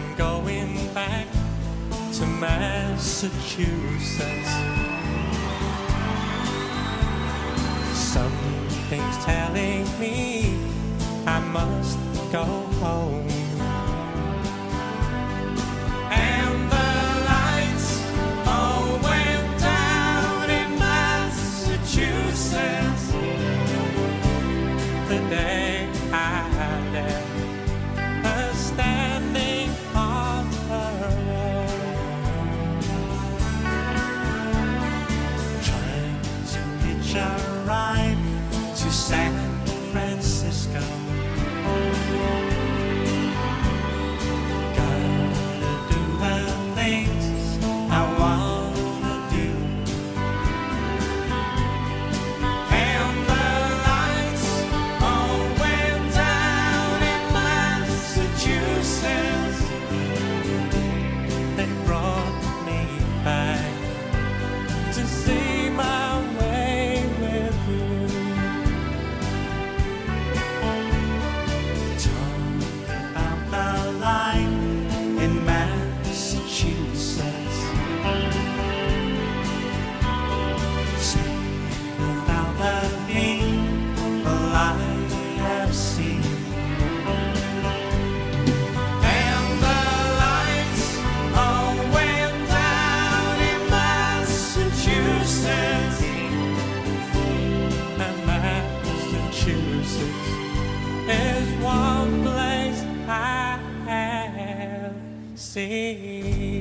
I'm going back to Massachusetts. Something's telling me I must go home. Massachusetts is one place I have seen.